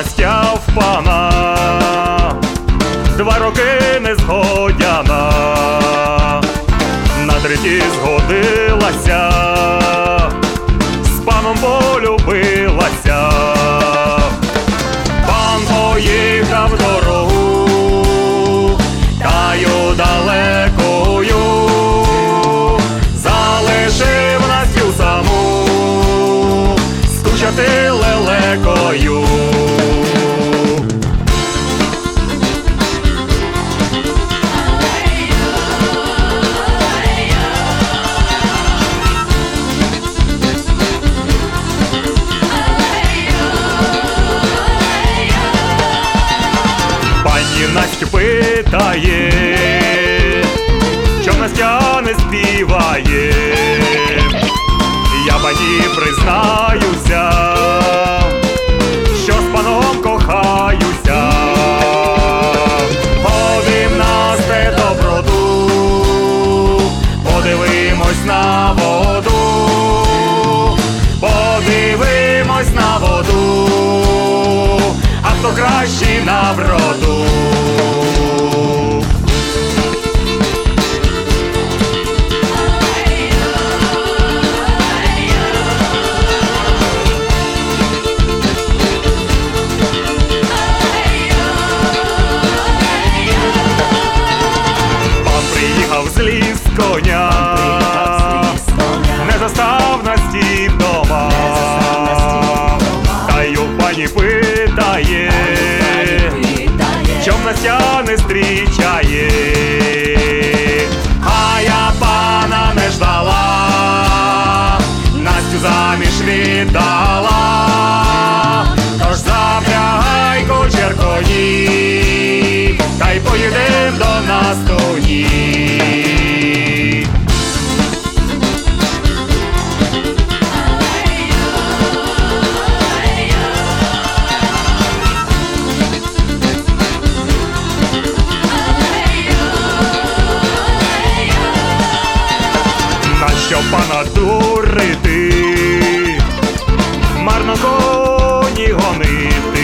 Настя в пана, два роки не згодяна, на третій згодилася, з паном полюбилася. Пан поїхав дорогу, таю далекою, залишив Настю саму, скучати лелекою. Настю питає, що Настя не співає. Я пані признаюся, що з паном кохаюся. Ходим Насте доброду, подивимось на воду, подивимось на воду, а хто кращий на вроду. Не застав Насті дома, та й у пані питає, чом Настя не зустрічає, Нащо пана дурити, марно коні гонити,